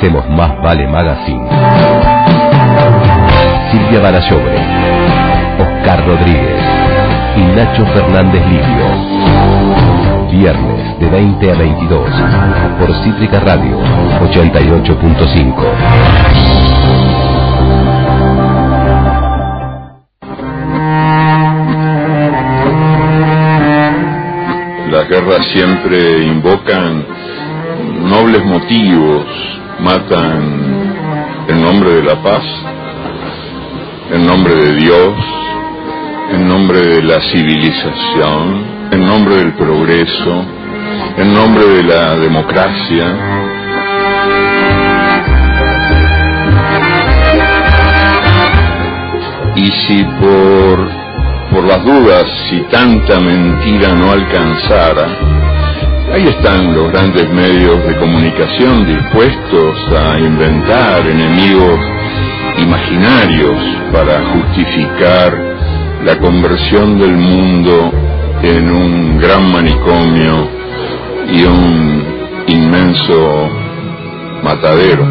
hacemos Más Vale Magazine. Silvia Balayobre, Oscar Rodríguez y Nacho Fernández Livio. Viernes de 20 a 22 por Cítrica Radio 88.5. Las guerras siempre invocan nobles motivos, matan en nombre de la paz, en nombre de Dios, en nombre de la civilización, en nombre del progreso, en nombre de la democracia. Y si por por las dudas, si tanta mentira no alcanzara, ahí están los grandes medios de comunicación dispuestos a inventar enemigos imaginarios para justificar la conversión del mundo en un gran manicomio y un inmenso matadero.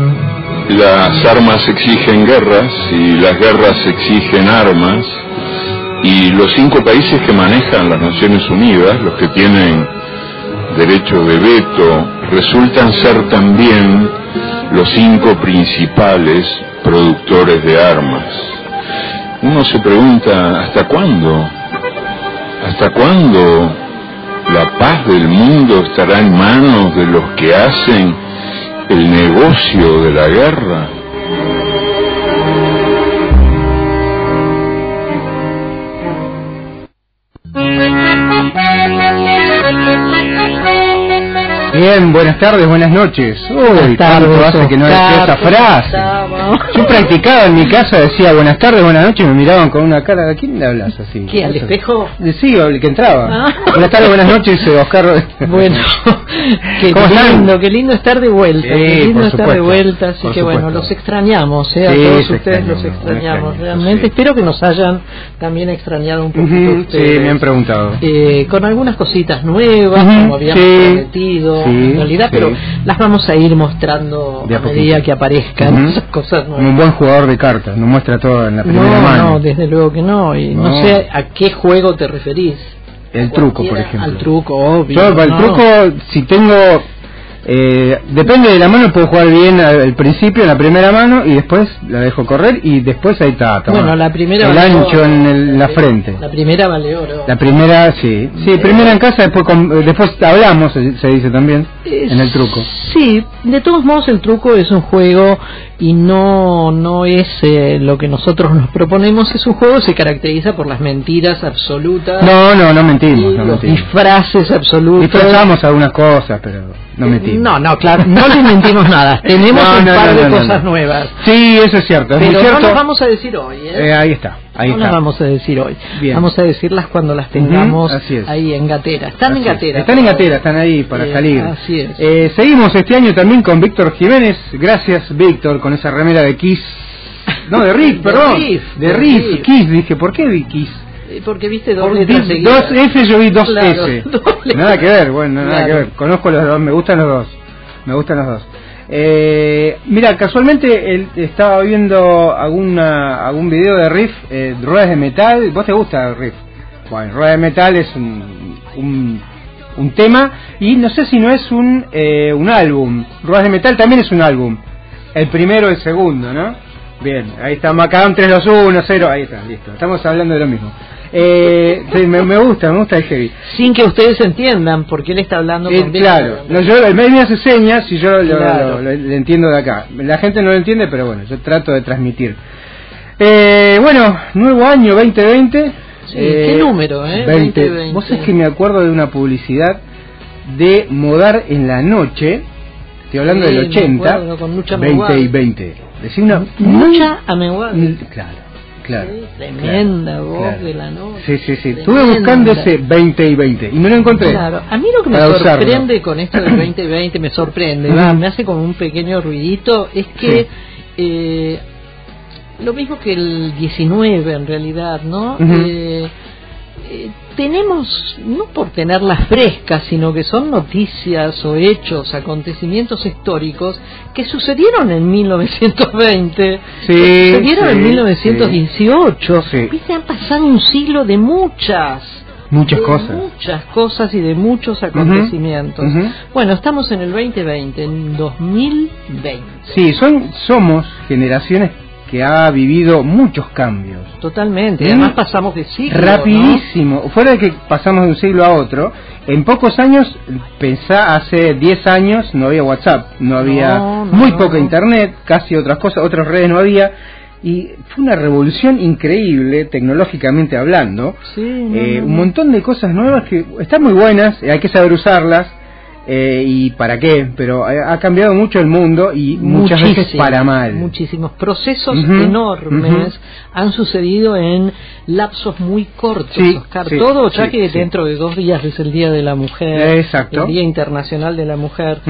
Las armas exigen guerras y las guerras exigen armas y los cinco países que manejan las Naciones Unidas, los que tienen derecho de veto, resultan ser también los cinco principales productores de armas. Uno se pregunta, ¿hasta cuándo? ¿Hasta cuándo la paz del mundo estará en manos de los que hacen el negocio de la guerra? Bien, buenas tardes, buenas noches. Uy, tanto hace que no decía esa frase. Yo practicaba en mi casa, decía buenas tardes, buenas noches, y me miraban con una cara, ¿a quién le hablas así? ¿Qué, al espejo? Sí, el que entraba. Ah. Buenas tardes, buenas noches, Oscar. Bueno, qué lindo, qué lindo estar de vuelta. qué lindo estar de vuelta, así que bueno, los extrañamos, ¿eh? a todos ustedes los extrañamos. Realmente espero que nos hayan también extrañado un poquito. sí, me han preguntado. Eh, con algunas cositas nuevas, como habíamos prometido en realidad, pero las vamos a ir mostrando a, medida que aparezcan esas cosas nuevas. Un buen jugador de cartas, nos muestra todo en la primera mano. No, desde luego que no, y no, sé a qué juego te referís. El truco, por ejemplo. Al truco, obvio. Yo, el truco, si tengo eh, depende de la mano, puedo jugar bien al, principio, en la primera mano, y después la dejo correr, y después ahí está. Bueno, la primera El ancho en la frente. La primera vale oro. La primera, sí. Sí, primera en casa, después, después hablamos, se, dice también, en el truco. Sí, de todos modos, el truco es un juego y no, no es eh, lo que nosotros nos proponemos, es un juego que se caracteriza por las mentiras absolutas. No, no, no mentimos. No los disfraces absolutos. Disfrazamos algunas cosas, pero no mentimos. No, no, claro, no le mentimos nada. Tenemos un par de cosas nuevas. Sí, eso es cierto. pero no las vamos a decir hoy. ¿eh? eh ahí está. Ahí no las vamos a decir hoy. Vamos a decirlas cuando las tengamos ahí en Gatera. Están en Gatera. Están en Gatera, están ahí para salir. Así es. Eh, seguimos este año también con Víctor Jiménez. Gracias, Víctor, con esa remera de Kiss. No, de Riff, perdón. De Riff, Kiss. Dije, ¿por qué vi Kiss? Eh, porque viste dos Dos S, yo vi dos S. Nada que ver, bueno, nada que ver. Conozco los dos, me gustan los dos. Me gustan los dos. Eh, mira, casualmente él estaba viendo alguna, algún video de Riff, eh, Ruedas de Metal. ¿Vos te gusta Riff? Bueno, Ruedas de Metal es un, un, tema y no sé si no es un, eh, un álbum. Ruedas de Metal también es un álbum. El primero el segundo, ¿no? Bien, ahí está Macadam 3, 2, 1, 0. Ahí está, listo. Estamos hablando de lo mismo. Eh, me, gusta, me gusta el heavy. Sin que ustedes entiendan por qué él está hablando con Claro, no, yo, el me hace señas y yo lo, entiendo de acá. La gente no lo entiende, pero bueno, yo trato de transmitir. Eh, bueno, nuevo año 2020. ¿Qué eh, número, eh? 20, Vos sabés que me acuerdo de una publicidad de Modar en la noche. Estoy hablando del 80. 20 y 20. Decía una. Mucha amenguada. Claro Claro. tremenda voz de la noche. Sí, sí, sí. Estuve buscando ese 20 y 20 y no lo encontré. Claro, a mí lo que me sorprende con esto del 20 y 20, me sorprende, me hace como un pequeño ruidito, es que eh, lo mismo que el 19 en realidad, ¿no? eh, eh, tenemos, no por tenerlas frescas, sino que son noticias o hechos, acontecimientos históricos que sucedieron en 1920, sí, sucedieron en 1918. Viste, han pasado un siglo de muchas muchas cosas. muchas cosas y de muchos acontecimientos. bueno estamos en el 2020 en 2020 sí son somos generaciones que ha vivido muchos cambios. Totalmente, además pasamos de siglo. Rapidísimo, fuera de que pasamos de un siglo a otro, en pocos años, pensá, hace 10 años no había WhatsApp, no había muy poca internet, casi otras cosas, otras redes no había. Y fue una revolución increíble, tecnológicamente hablando. Eh, un montón de cosas nuevas que están muy buenas, hay que saber usarlas, eh, y para qué, pero ha cambiado mucho el mundo y muchas veces para mal. Muchísimos procesos enormes han sucedido en lapsos muy cortos, Oscar. Todo ya que dentro de dos días es el Día de la Mujer, el Día Internacional de la Mujer.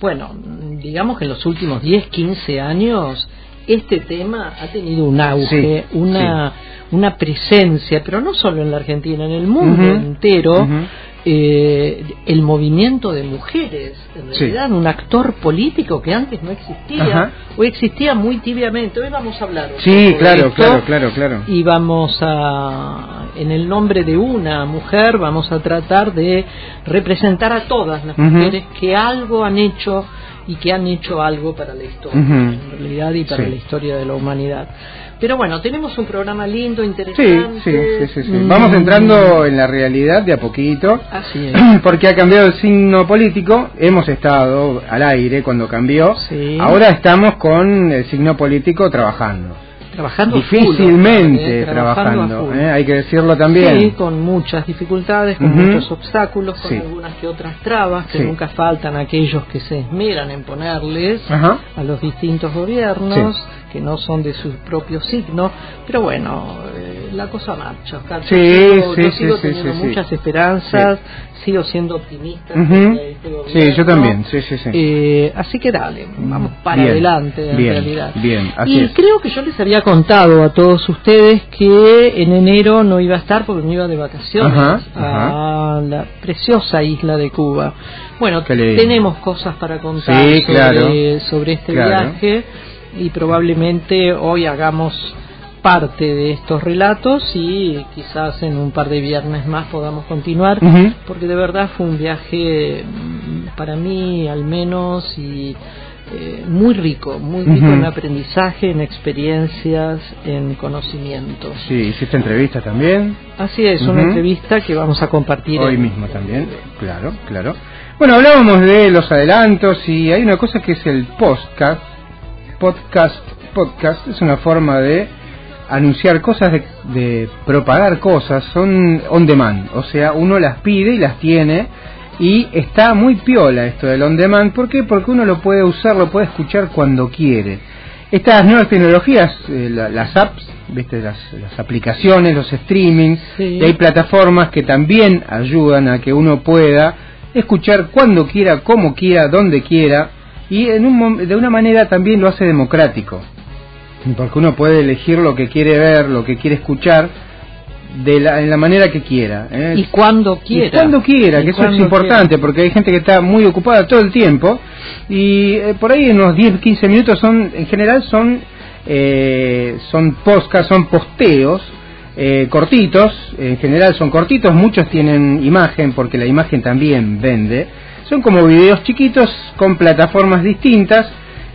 Bueno, digamos que en los últimos 10, 15 años este tema ha tenido un auge, una, una presencia, pero no solo en la Argentina, en el mundo entero eh, el movimiento de mujeres, en realidad un actor político que antes no existía, o existía muy tibiamente. Hoy vamos a hablar. Sí, claro, claro, claro, claro. Y vamos a, en el nombre de una mujer, vamos a tratar de representar a todas las mujeres que algo han hecho y que han hecho algo para la historia, en realidad, y para la historia de la humanidad. Pero bueno, tenemos un programa lindo, interesante. Sí, sí, sí, sí. Mm. Vamos entrando en la realidad de a poquito. Así es. Porque ha cambiado el signo político. Hemos estado al aire cuando cambió. Ahora estamos con el signo político trabajando trabajando difícilmente eh, trabajando, eh, hay que decirlo también. Sí con muchas dificultades con muchos obstáculos con algunas que otras trabas que nunca faltan aquellos que se esmeran en ponerles a los distintos gobiernos que no son de su propio signo. Pero bueno eh, la cosa marcha. Sí, yo sigo teniendo muchas esperanzas sigo siendo optimista sí yo también sí sí sí. Así que dale vamos para adelante en realidad. bien y creo que yo les había contado a todos ustedes que en enero no iba a estar porque me iba de vacaciones a la preciosa isla de Cuba. Bueno, tenemos cosas para contar sobre, este viaje y probablemente hoy hagamos parte de estos relatos y quizás en un par de viernes más podamos continuar porque de verdad fue un viaje mm, para mí al menos y eh, muy rico, muy rico en aprendizaje, en experiencias, en conocimientos. Sí, hiciste entrevista también. Así es, una entrevista que vamos a compartir hoy mismo también, claro, claro. Bueno, hablábamos de los adelantos y hay una cosa que es el podcast. Podcast, podcast es una forma de anunciar cosas, de, de propagar cosas, son on demand, o sea, uno las pide y las tiene y está muy piola esto del on demand. ¿Por qué? Porque uno lo puede usar, lo puede escuchar cuando quiere. Estas nuevas tecnologías, eh, las apps, ¿viste? Las, aplicaciones, los streamings, y hay plataformas que también ayudan a que uno pueda escuchar cuando quiera, como quiera, donde quiera, y en un, de una manera también lo hace democrático. Porque uno puede elegir lo que quiere ver, lo que quiere escuchar, de la, en la manera que quiera. ¿eh? Y cuando quiera. Y cuando quiera, que eso es importante, porque hay gente que está muy ocupada todo el tiempo y eh, por ahí en unos 10, 15 minutos son, en general son, eh, son podcast, son posteos. Eh, cortitos, en general son cortitos, muchos tienen imagen porque la imagen también vende. Son como videos chiquitos con plataformas distintas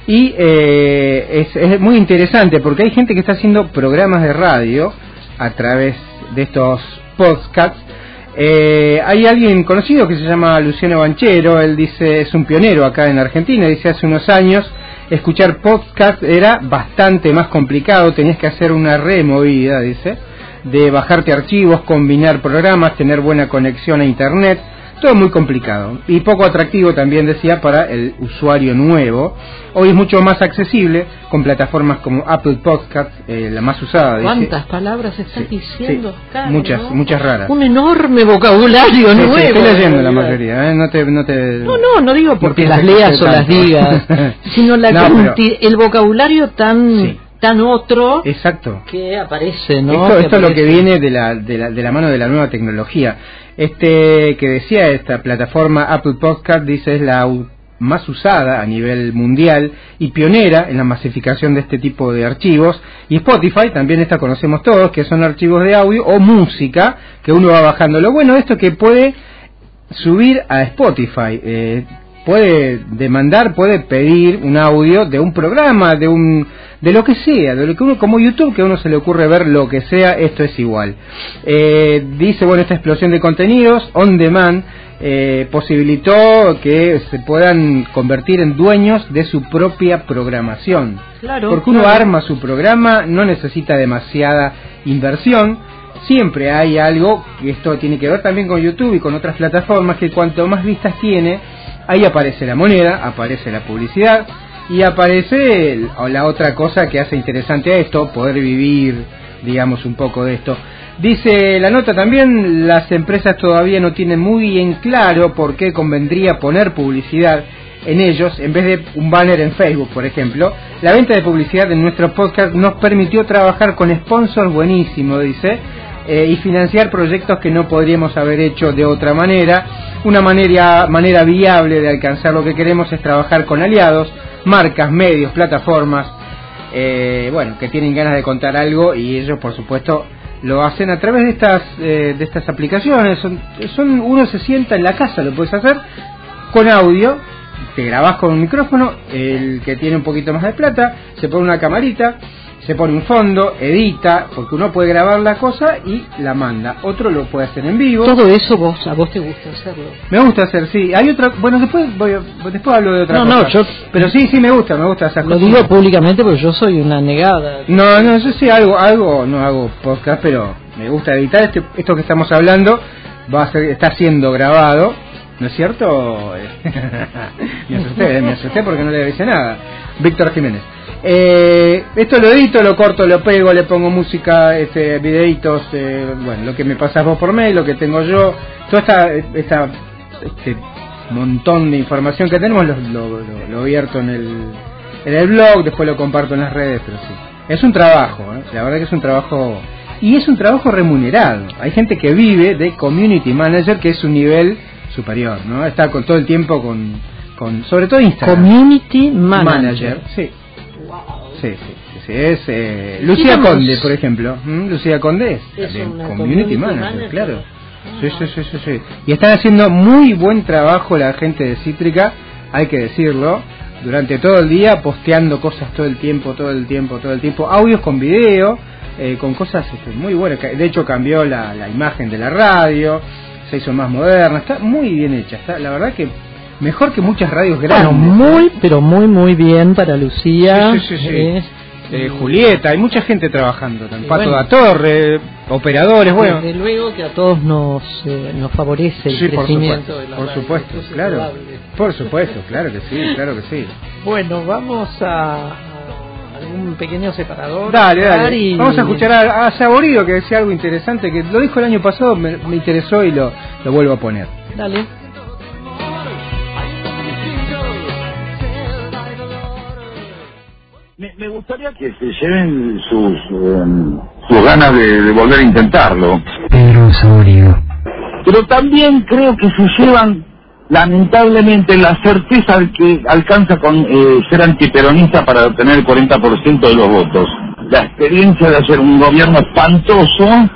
y es, es muy interesante porque hay gente que está haciendo programas de radio a través de estos podcasts. Eh, hay alguien conocido que se llama Luciano Banchero, él dice, es un pionero acá en Argentina, dice hace unos años escuchar podcast era bastante más complicado, tenías que hacer una removida, dice, de bajarte archivos, combinar programas, tener buena conexión a internet, todo muy complicado y poco atractivo también decía para el usuario nuevo. Hoy es mucho más accesible con plataformas como Apple Podcast, eh, la más usada. ¿Cuántas palabras estás diciendo? muchas, muchas raras. Un enorme vocabulario nuevo. estoy leyendo la mayoría, ¿eh? no, te, no, te... no, no, no digo porque las leas o las digas, sino la el vocabulario tan tan otro Exacto. que aparece, ¿no? Esto, esto es lo que viene de la, de, la, de la mano de la nueva tecnología. Este que decía esta plataforma Apple Podcast dice es la más usada a nivel mundial y pionera en la masificación de este tipo de archivos. Y Spotify también esta conocemos todos, que son archivos de audio o música que uno va bajando. Lo bueno de esto es que puede subir a Spotify. Eh, puede demandar, puede pedir un audio de un programa, de un de lo que sea, de lo que uno como YouTube que a uno se le ocurre ver lo que sea, esto es igual. Eh, dice bueno esta explosión de contenidos on demand eh, posibilitó que se puedan convertir en dueños de su propia programación. Claro, Porque uno arma su programa, no necesita demasiada inversión. Siempre hay algo, que esto tiene que ver también con YouTube y con otras plataformas, que cuanto más vistas tiene, ahí aparece la moneda, aparece la publicidad y aparece la otra cosa que hace interesante a esto, poder vivir, digamos, un poco de esto. Dice la nota también, las empresas todavía no tienen muy en claro por qué convendría poner publicidad en ellos en vez de un banner en Facebook, por ejemplo. La venta de publicidad en nuestro podcast nos permitió trabajar con sponsors buenísimos, dice, eh, y financiar proyectos que no podríamos haber hecho de otra manera. Una manera, manera viable de alcanzar lo que queremos es trabajar con aliados, marcas, medios, plataformas, eh, bueno, que tienen ganas de contar algo y ellos, por supuesto, lo hacen a través de estas eh, de estas aplicaciones son, son uno se sienta en la casa lo puedes hacer con audio te grabas con un micrófono el que tiene un poquito más de plata se pone una camarita se pone un fondo, edita, porque uno puede grabar la cosa y la manda. Otro lo puede hacer en vivo. Todo eso vos, a vos te gusta hacerlo. Me gusta hacer, sí. Hay otra, bueno, después voy, después hablo de otra no, cosa. No, yo, pero sí, sí me gusta, me gusta hacer Lo digo públicamente porque yo soy una negada. No, no, yo sí algo, algo, no hago podcast, pero me gusta editar este, esto que estamos hablando va a ser, está siendo grabado. ¿No es cierto? me asusté, me asusté porque no le dice nada. Víctor Jiménez. Eh, esto lo edito, lo corto, lo pego, le pongo música, este, videitos, eh, bueno, lo que me pasas vos por mail, lo que tengo yo, toda esta, esta este montón de información que tenemos lo, lo, lo, abierto en el, en el blog, después lo comparto en las redes, pero sí. Es un trabajo, ¿eh? la verdad que es un trabajo y es un trabajo remunerado. Hay gente que vive de community manager, que es un nivel superior, ¿no? Está con todo el tiempo con, con sobre todo Instagram. Community manager. sí. Sí, sí, sí, es eh, Lucía Conde, por ejemplo. ¿Mm? Lucía Conde es, community, manager, claro. Sí, sí, sí, sí, sí. Y están haciendo muy buen trabajo la gente de Cítrica, hay que decirlo, durante todo el día, posteando cosas todo el tiempo, todo el tiempo, todo el tiempo, audios con video, eh, con cosas este, muy buenas. De hecho, cambió la, la imagen de la radio, se hizo más moderna, está muy bien hecha. Está, la verdad que mejor que muchas radios grandes. muy, pero muy, muy bien para Lucía. Sí, sí, sí, eh, Julieta, hay mucha gente trabajando, Pato da Torre, operadores, bueno. Desde luego que a todos nos, eh, nos favorece el crecimiento por supuesto, Por supuesto, claro. Por supuesto, claro que sí, claro que sí. Bueno, vamos a, un pequeño separador. Dale, dale. Vamos a escuchar a, Saborido que decía algo interesante, que lo dijo el año pasado, me, me interesó y lo, lo vuelvo a poner. Dale. Me, gustaría que se lleven sus, em, sus ganas de, volver a intentarlo. Pero Saborido. Pero también creo que se llevan lamentablemente la certeza que alcanza con eh, ser antiperonista para obtener el 40% de los votos. La experiencia de hacer un gobierno espantoso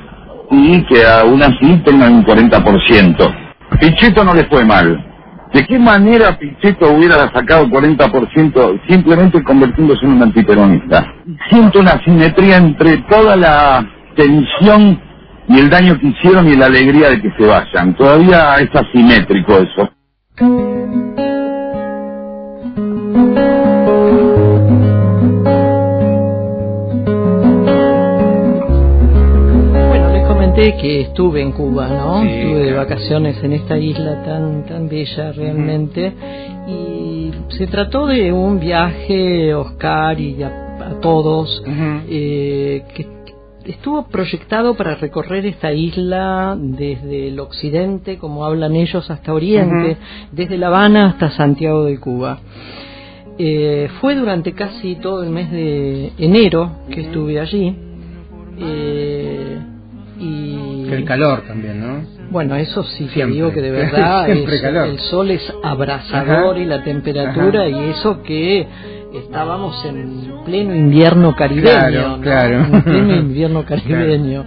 y que aún así tengan un 40%. Pichetto no le fue mal. ¿De qué manera Pichetto hubiera sacado 40% simplemente convirtiéndose en un antiperonista? Siento una simetría entre toda la tensión y el daño que hicieron y la alegría de que se vayan. Todavía es asimétrico eso. Que estuve en Cuba, ¿no? estuve de vacaciones en esta isla tan tan bella realmente y se trató de un viaje Oscar y a, todos eh, que estuvo proyectado para recorrer esta isla desde el occidente, como hablan ellos, hasta oriente, desde La Habana hasta Santiago de Cuba. Eh, fue durante casi todo el mes de enero que estuve allí. Eh, y el calor también, ¿no? Bueno, eso sí te digo que de verdad el sol es abrasador y la temperatura y eso que estábamos en pleno invierno caribeño, claro, en pleno invierno caribeño.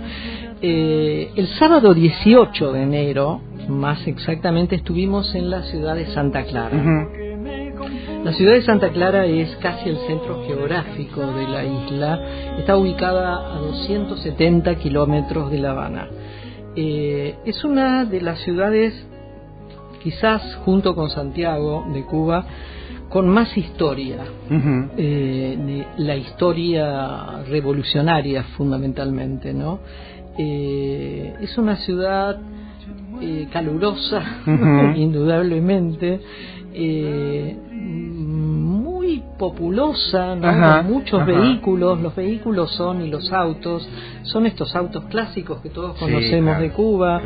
Eh, el sábado 18 de enero, más exactamente, estuvimos en la ciudad de Santa Clara. La ciudad de Santa Clara es casi el centro geográfico de la isla. Está ubicada a 270 kilómetros de La Habana. Eh, es una de las ciudades, quizás junto con Santiago de Cuba, con más historia, eh, la historia revolucionaria fundamentalmente, ¿no? Eh, es una ciudad calurosa, indudablemente, populosa, con muchos vehículos. Los vehículos son y los autos son estos autos clásicos que todos conocemos de Cuba,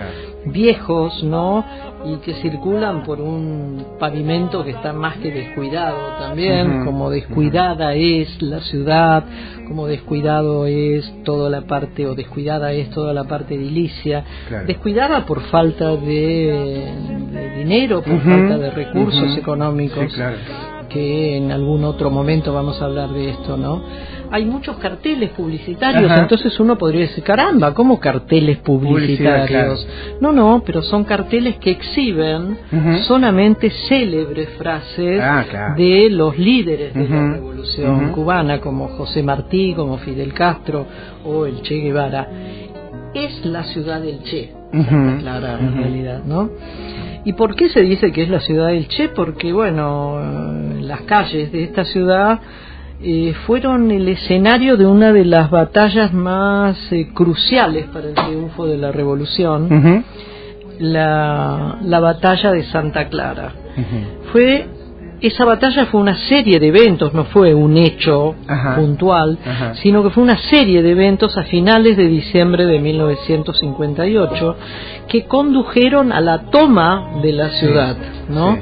viejos, ¿no? Y que circulan por un pavimento que está más que descuidado también, como descuidada es la ciudad, como descuidado es toda la parte, o descuidada es toda la parte edilicia, descuidada por falta de, dinero, por falta de recursos económicos que en algún otro momento vamos a hablar de esto, ¿no? Hay muchos carteles publicitarios, entonces uno podría decir, caramba, ¿cómo carteles publicitarios? No, no, pero son carteles que exhiben solamente célebres frases ah, de los líderes de la revolución cubana, como José Martí, como Fidel Castro o el Che Guevara. Es la ciudad del Che, clara en realidad, ¿no? ¿Y por qué se dice que es la ciudad del Che? Porque, bueno, las calles de esta ciudad eh, fueron el escenario de una de las batallas más eh, cruciales para el triunfo de la revolución, la, la, batalla de Santa Clara. Fue esa batalla fue una serie de eventos, no fue un hecho puntual, sino que fue una serie de eventos a finales de diciembre de 1958 que condujeron a la toma de la ciudad, ¿no?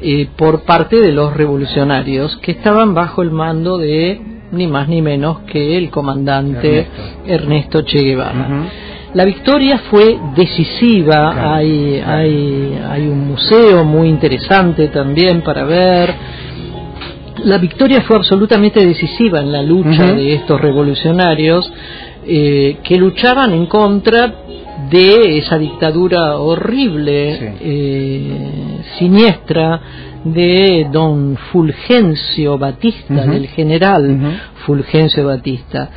Eh, por parte de los revolucionarios que estaban bajo el mando de ni más ni menos que el comandante Ernesto, Che Guevara. La victoria fue decisiva, hay, hay, hay un museo muy interesante también para ver. La victoria fue absolutamente decisiva en la lucha de estos revolucionarios eh, que luchaban en contra de esa dictadura horrible, eh, siniestra, de don Fulgencio Batista, del general Fulgencio Batista.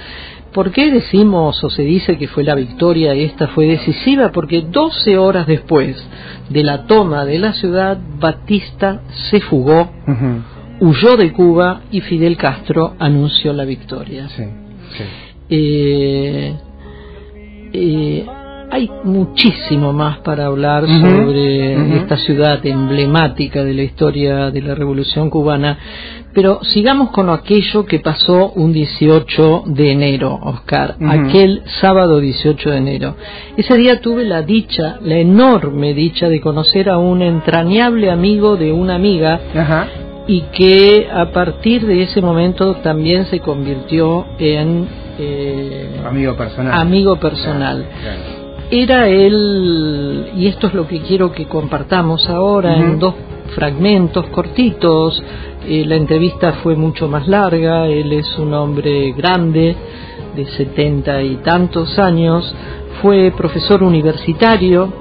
¿Por qué decimos o se dice que fue la victoria esta fue decisiva? Porque 12 horas después de la toma de la ciudad, Batista se fugó, huyó de Cuba y Fidel Castro anunció la victoria. Eh, eh, hay muchísimo más para hablar sobre esta ciudad emblemática de la historia de la Revolución cubana, pero sigamos con aquello que pasó un 18 de enero, Oscar, aquel sábado 18 de enero. Ese día tuve la dicha, la enorme dicha de conocer a un entrañable amigo de una amiga y que a partir de ese momento también se convirtió en eh, amigo personal. Amigo personal. Era él, y esto es lo que quiero que compartamos ahora en dos fragmentos cortitos, eh, la entrevista fue mucho más larga, él es un hombre grande, de setenta y tantos años, fue profesor universitario,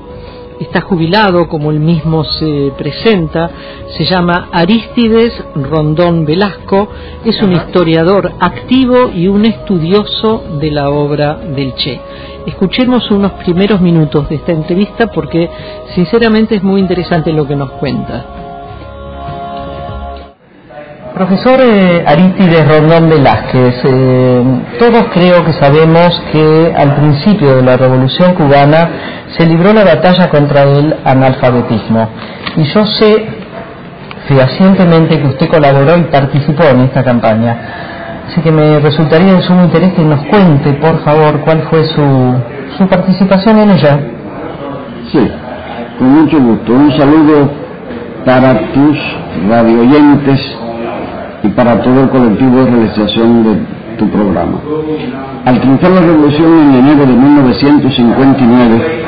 está jubilado como él mismo se presenta, se llama Aristides Rondón Velasco, es un historiador activo y un estudioso de la obra del Che. Escuchemos unos primeros minutos de esta entrevista porque sinceramente es muy interesante lo que nos cuenta. Profesor eh, Aristides Rondón Velázquez, eh, todos creo que sabemos que al principio de la Revolución cubana se libró la batalla contra el analfabetismo. Y yo sé fehacientemente que usted colaboró y participó en esta campaña. Así que me resultaría de sumo interés que nos cuente, por favor, cuál fue su, su participación en ella. Sí, con mucho gusto. Un saludo para tus radioyentes y para todo el colectivo de realización de tu programa. Al triunfar la revolución en enero de 1959,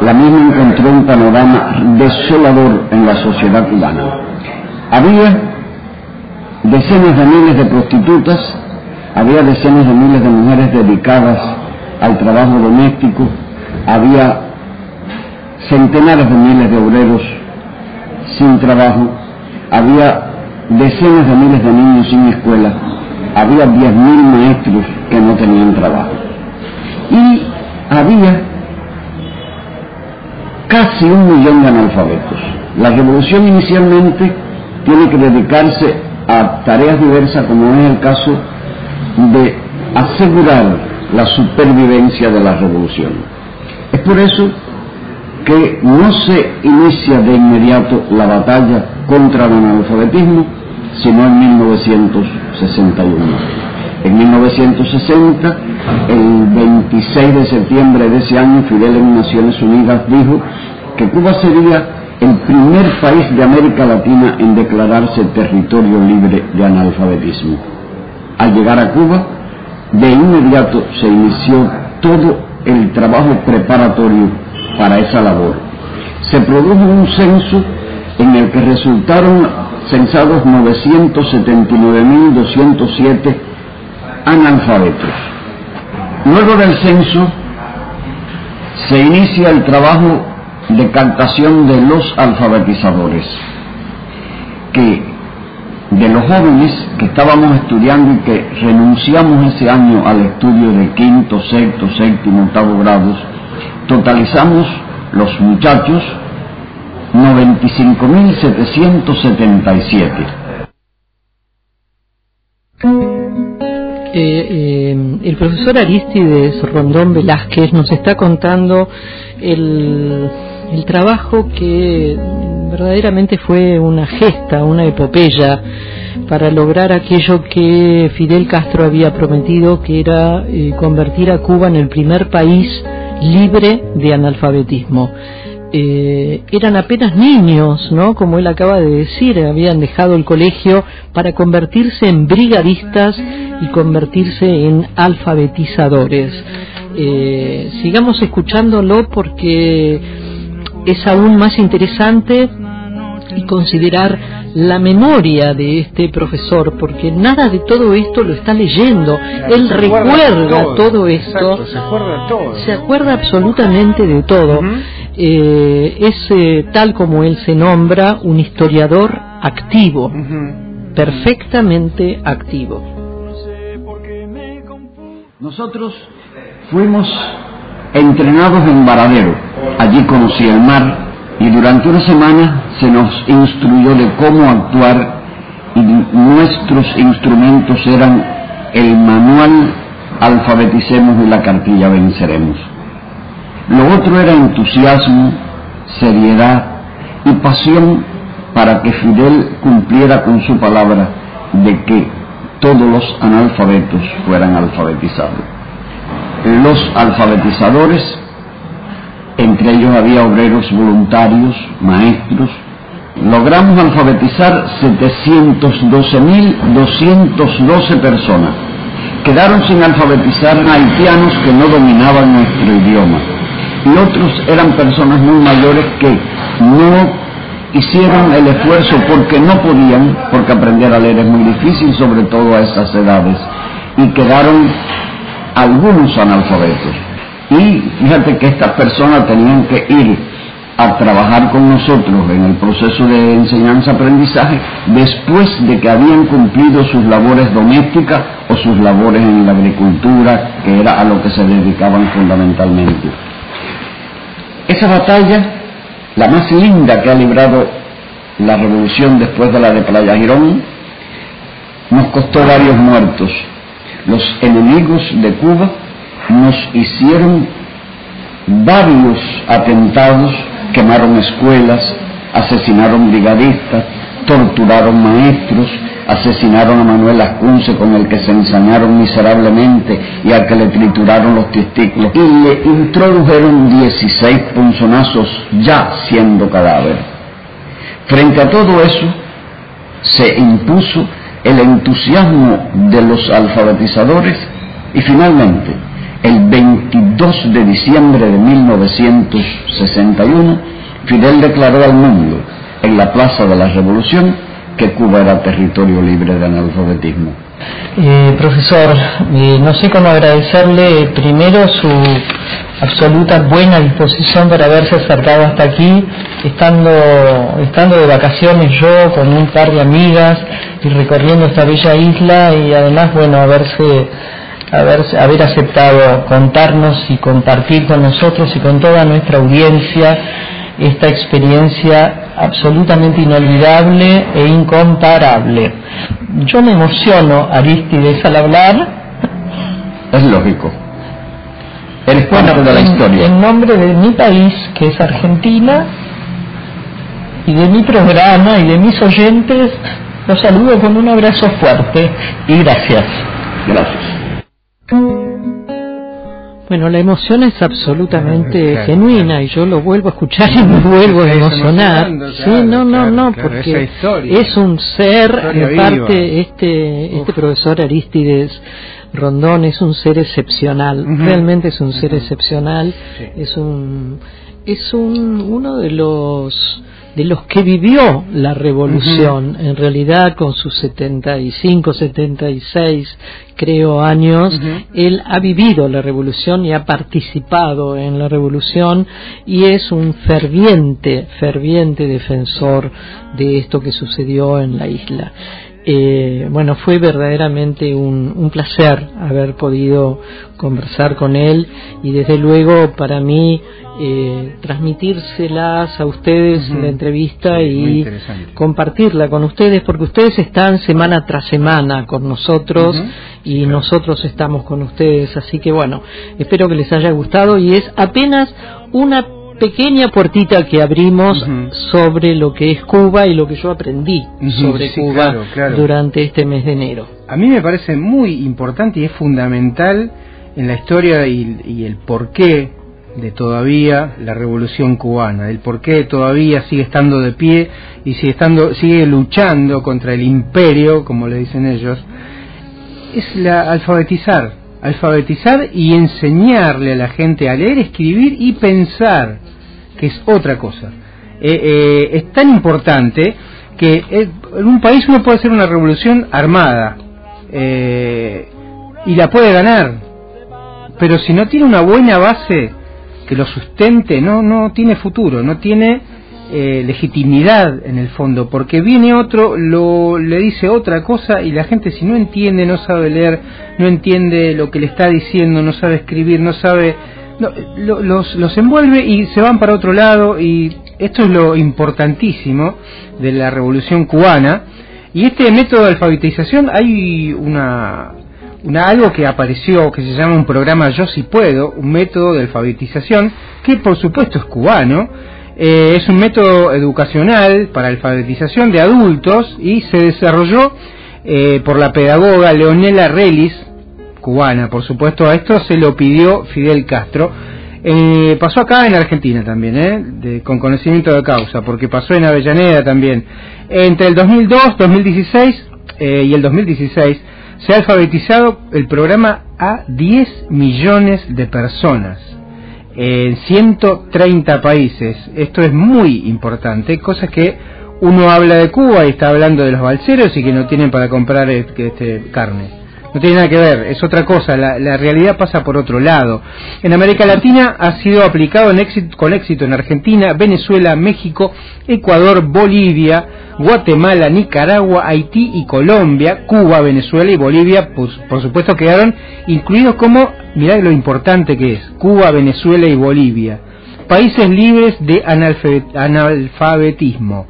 la misma encontró un panorama desolador en la sociedad cubana. Había decenas de miles de prostitutas, había decenas de miles de mujeres dedicadas al trabajo doméstico, había centenares de miles de obreros sin trabajo, había decenas de miles de niños sin escuela, había 10.000 maestros que no tenían trabajo. Y había casi un millón de analfabetos. La revolución inicialmente tiene que dedicarse a tareas diversas, como es el caso de asegurar la supervivencia de la revolución. Es por eso que no se inicia de inmediato la batalla contra el analfabetismo, sino en 1961. En 1960, el 26 de septiembre de ese año, Fidel en Naciones Unidas dijo que Cuba sería el primer país de América Latina en declararse territorio libre de analfabetismo. Al llegar a Cuba, de inmediato se inició todo el trabajo preparatorio para esa labor. Se produjo un censo en el que resultaron censados 979.207 analfabetos. Luego del censo se inicia el trabajo de captación de los alfabetizadores, que de los jóvenes que estábamos estudiando y que renunciamos ese año al estudio de quinto, sexto, séptimo, octavo grados, totalizamos los muchachos 95.777. Eh, eh, el profesor Aristides Rondón Velázquez nos está contando el, el trabajo que verdaderamente fue una gesta, una epopeya para lograr aquello que Fidel Castro había prometido, que era eh, convertir a Cuba en el primer país libre de analfabetismo. Eh, eran apenas niños, ¿no? Como él acaba de decir, habían dejado el colegio para convertirse en brigadistas y convertirse en alfabetizadores. Eh, sigamos escuchándolo porque es aún más interesante y considerar la memoria de este profesor, porque nada de todo esto lo está leyendo. Él recuerda todo, esto, se, acuerda absolutamente de todo. Eh, es eh, tal como él se nombra un historiador activo, perfectamente activo. Nosotros fuimos entrenados en Varadero, allí conocí el mar y durante una semana se nos instruyó de cómo actuar y nuestros instrumentos eran el manual alfabeticemos y la cartilla venceremos. Lo otro era entusiasmo, seriedad y pasión para que Fidel cumpliera con su palabra de que todos los analfabetos fueran alfabetizados. Los alfabetizadores, entre ellos había obreros voluntarios, maestros, logramos alfabetizar 712.212 personas. Quedaron sin alfabetizar haitianos que no dominaban nuestro idioma y otros eran personas muy mayores que no hicieron el esfuerzo porque no podían, porque aprender a leer es muy difícil, sobre todo a esas edades, y quedaron algunos analfabetos. Y fíjate que estas personas tenían que ir a trabajar con nosotros en el proceso de enseñanza-aprendizaje después de que habían cumplido sus labores domésticas o sus labores en la agricultura, que era a lo que se dedicaban fundamentalmente. Esa batalla, la más linda que ha librado la revolución después de la de Playa Girón, nos costó varios muertos. Los enemigos de Cuba nos hicieron varios atentados, quemaron escuelas, asesinaron brigadistas, torturaron maestros, asesinaron a Manuel Ascunce con el que se ensañaron miserablemente y al que le trituraron los testículos y le introdujeron 16 punzonazos ya siendo cadáver. Frente a todo eso se impuso el entusiasmo de los alfabetizadores y finalmente, el 22 de diciembre de 1961, Fidel declaró al mundo en la Plaza de la Revolución que Cuba era territorio libre de analfabetismo. Eh, profesor, eh, no sé cómo agradecerle primero su absoluta buena disposición para haberse acercado hasta aquí, estando, estando de vacaciones yo con un par de amigas y recorriendo esta bella isla y además, bueno, haberse, haberse, haber aceptado contarnos y compartir con nosotros y con toda nuestra audiencia esta experiencia absolutamente inolvidable e incomparable. Yo me emociono, Aristides, al hablar. Es lógico. Eres parte de la historia. En nombre de mi país, que es Argentina, y de mi programa y de mis oyentes, los saludo con un abrazo fuerte y gracias. Gracias. Bueno, la emoción es absolutamente genuina y yo lo vuelvo a escuchar y me vuelvo a emocionar. sí, no, no, no, porque es un ser, aparte este este profesor Aristides Rondón es un ser excepcional, realmente es un ser excepcional, es un es un uno de los de los que vivió la revolución, en realidad con sus 75, 76, creo, años, él ha vivido la revolución y ha participado en la revolución y es un ferviente, ferviente defensor de esto que sucedió en la isla. Eh, bueno, fue verdaderamente un, un, placer haber podido conversar con él y desde luego para mí eh, transmitírselas a ustedes en la entrevista y compartirla con ustedes porque ustedes están semana tras semana con nosotros y nosotros estamos con ustedes así que bueno espero que les haya gustado y es apenas una pequeña puertita que abrimos sobre lo que es Cuba y lo que yo aprendí sobre Cuba durante este mes de enero. A mí me parece muy importante y es fundamental en la historia y, y el porqué de todavía la revolución cubana, del por qué todavía sigue estando de pie y sigue, estando, sigue luchando contra el imperio, como le dicen ellos, es la alfabetizar, alfabetizar y enseñarle a la gente a leer, escribir y pensar, que es otra cosa. Eh, eh, es tan importante que en un país uno puede hacer una revolución armada eh, y la puede ganar, pero si no tiene una buena base, que lo sustente no no tiene futuro no tiene eh, legitimidad en el fondo porque viene otro lo le dice otra cosa y la gente si no entiende no sabe leer no entiende lo que le está diciendo no sabe escribir no sabe los los envuelve y se van para otro lado y esto es lo importantísimo de la revolución cubana. Y este método de alfabetización hay una una, algo que apareció que se llama un programa Yo si puedo, un método de alfabetización que por supuesto es cubano, eh, es un método educacional para alfabetización de adultos y se desarrolló eh, por la pedagoga Leonela Relis, cubana por supuesto, a esto se lo pidió Fidel Castro. Eh, pasó acá en Argentina también, ¿eh? con conocimiento de causa, porque pasó en Avellaneda también. Entre el 2002, 2016 y el 2016 se ha alfabetizado el programa a 10 millones de personas en 130 países. Esto es muy importante, cosas que uno habla de Cuba y está hablando de los balseros y que no tienen para comprar este, carne no tiene nada que ver, es otra cosa, la, realidad pasa por otro lado. En América Latina ha sido aplicado con éxito en Argentina, Venezuela, México, Ecuador, Bolivia, Guatemala, Nicaragua, Haití y Colombia, Cuba, Venezuela y Bolivia, pues, por supuesto quedaron incluidos como, mirad lo importante que es, Cuba, Venezuela y Bolivia, países libres de analfabetismo,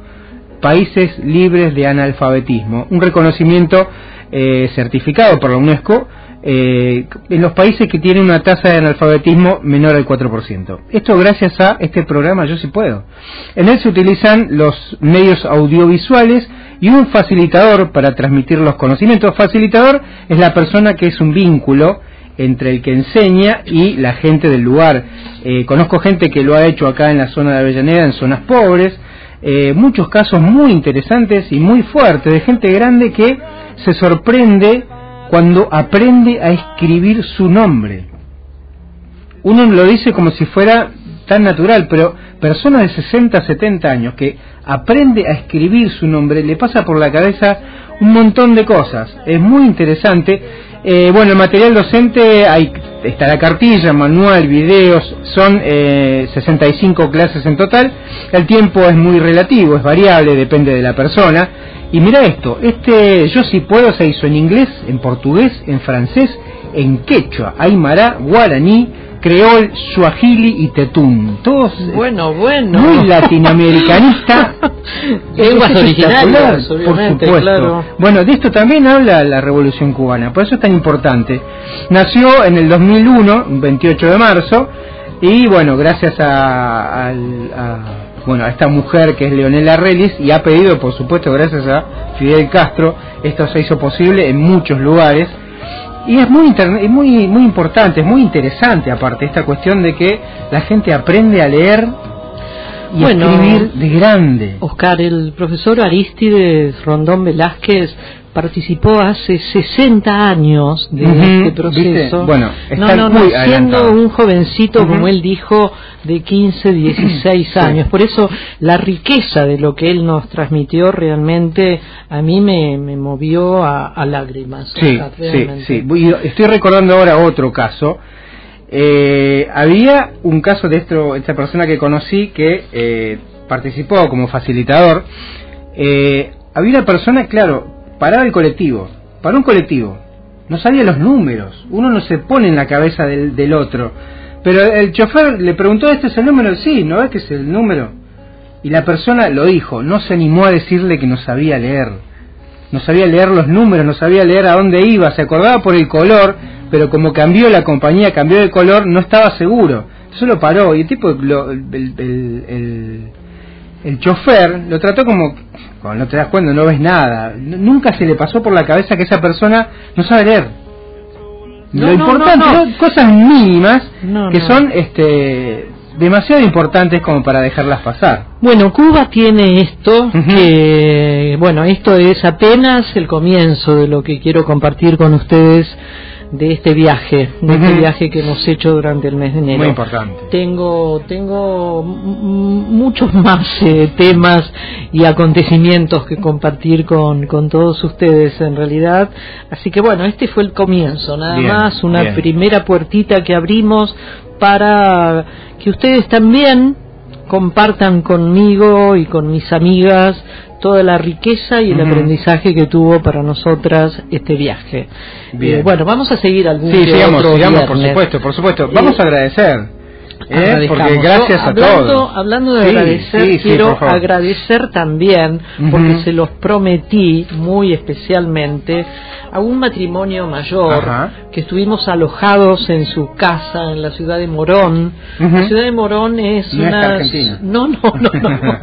países libres de analfabetismo, un reconocimiento eh, certificado por la UNESCO eh, en los países que tienen una tasa de analfabetismo menor al 4%. Esto gracias a este programa Yo sí puedo. En él se utilizan los medios audiovisuales y un facilitador para transmitir los conocimientos. Facilitador es la persona que es un vínculo entre el que enseña y la gente del lugar. Eh, conozco gente que lo ha hecho acá en la zona de Avellaneda, en zonas pobres, eh, muchos casos muy interesantes y muy fuertes de gente grande que se sorprende cuando aprende a escribir su nombre. Uno lo dice como si fuera tan natural, pero personas de 60, 70 años que aprende a escribir su nombre, le pasa por la cabeza un montón de cosas. Es muy interesante. Eh, bueno, el material docente, hay, está la cartilla, manual, videos, son eh, 65 clases en total. El tiempo es muy relativo, es variable, depende de la persona. Y mira esto, este Yo si puedo se hizo en inglés, en portugués, en francés, en quechua, aymara, guaraní, creol, suajili y tetún. Todos eh, bueno, bueno. muy latinoamericanista. Lenguas originales, por supuesto. Bueno, de esto también habla la Revolución Cubana, por eso es tan importante. Nació en el 2001, 28 de marzo, y bueno, gracias a, bueno, a esta mujer que es Leonela Relis y ha pedido, por supuesto, gracias a Fidel Castro, esto se hizo posible en muchos lugares y es muy, muy, muy importante, es muy interesante aparte esta cuestión de que la gente aprende a leer y a escribir de grande. Oscar, el profesor Aristides Rondón Velázquez participó hace 60 años de este proceso. Bueno, no, no, no, siendo un jovencito, como él dijo, de 15, 16 años. Por eso la riqueza de lo que él nos transmitió realmente a mí me, me movió a, lágrimas. Sí, sí, sí. Estoy recordando ahora otro caso. Eh, había un caso de esto, esta persona que conocí que eh, participó como facilitador. Eh, había una persona, claro, paraba el colectivo, para un colectivo, no sabía los números, uno no se pone en la cabeza del, del otro, pero el chofer le preguntó, ¿este es el número? Sí, ¿no es que es el número? Y la persona lo dijo, no se animó a decirle que no sabía leer, no sabía leer los números, no sabía leer a dónde iba, se acordaba por el color, pero como cambió la compañía, cambió de color, no estaba seguro. Entonces lo paró y el tipo, lo, el, el chofer lo trató como cuando no te das cuenta no ves nada. Nunca se le pasó por la cabeza que esa persona no sabe leer. Lo importante cosas mínimas que son este demasiado importantes como para dejarlas pasar. Bueno Cuba tiene esto que bueno esto es apenas el comienzo de lo que quiero compartir con ustedes de este viaje, de este viaje que hemos hecho durante el mes de enero. Muy importante. Tengo, tengo muchos más eh, temas y acontecimientos que compartir con, con todos ustedes en realidad. Así que bueno, este fue el comienzo, nada más, una primera puertita que abrimos para que ustedes también compartan conmigo y con mis amigas toda la riqueza y el aprendizaje que tuvo para nosotras este viaje. Bien. Eh, bueno, vamos a seguir algún Sí, sigamos, sigamos, por supuesto, por supuesto. Vamos a agradecer ¿Eh? porque gracias a todos. Hablando de agradecer, quiero agradecer también, porque se los prometí muy especialmente, a un matrimonio mayor que estuvimos alojados en su casa en la ciudad de Morón. La ciudad de Morón es una. no, no, no, no.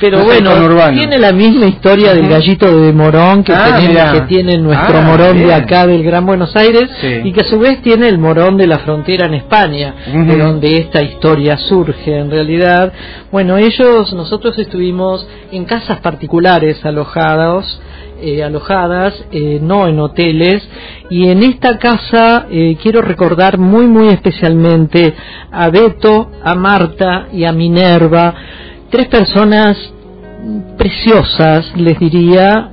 Pero bueno, tiene la misma historia del gallito de Morón que, ah, que tiene nuestro ah, Morón de acá del Gran Buenos Aires y que a su vez tiene el Morón de la frontera en España, de donde esta historia surge en realidad. Bueno, ellos, nosotros estuvimos en casas particulares alojados, eh, alojadas, eh, no en hoteles, y en esta casa eh, quiero recordar muy, muy especialmente a Beto, a Marta y a Minerva, tres personas preciosas, les diría,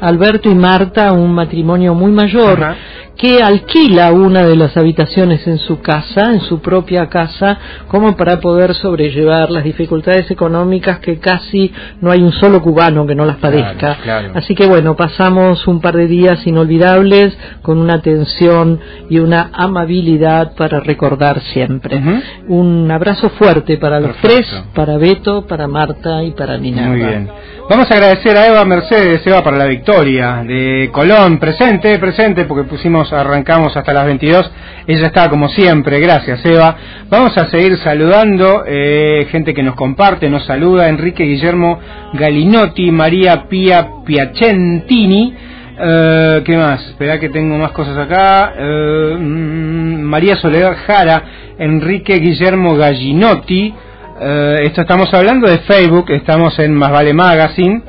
Alberto y Marta, un matrimonio muy mayor, que alquila una de las habitaciones en su casa, en su propia casa, como para poder sobrellevar las dificultades económicas que casi no hay un solo cubano que no las padezca. Así que bueno, pasamos un par de días inolvidables con una atención y una amabilidad para recordar siempre. Un abrazo fuerte para los tres, para Beto, para Marta y para Nina. Muy bien. Vamos a agradecer a Eva Mercedes, Eva para la victoria de Colón, presente, presente, porque pusimos, arrancamos hasta las 22, ella está como siempre, gracias Eva. Vamos a seguir saludando, eh, gente que nos comparte, nos saluda, Enrique Guillermo Galinotti, María Pia Piacentini, eh, ¿Qué más? Espera que tengo más cosas acá. Eh, mm, María Soledad Jara, Enrique Guillermo Gallinotti, Eh, esto estamos hablando de Facebook, estamos en Más Vale Magazine.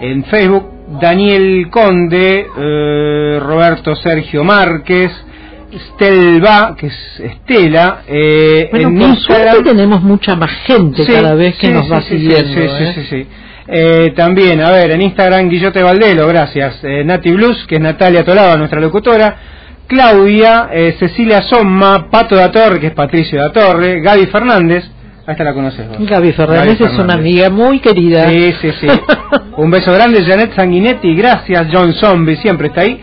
En Facebook, Daniel Conde, eh, Roberto Sergio Márquez, Estelva, que es Estela. Eh, bueno, en Instagram tenemos mucha más gente cada vez que nos va siguiendo. Sí, sí, sí. Eh, también, a ver, en Instagram Guillote Valdelo, gracias. Eh, Nati Blues, que es Natalia Tolaba, nuestra locutora. Claudia, eh, Cecilia Somma, Pato da Torre, que es Patricio da Torre, Gaby Fernández, esta la conoces vos. Gaby Fernández es una amiga muy querida. Sí, sí, sí. Un beso grande, Janet Sanguinetti, gracias. John Zombie, siempre está ahí.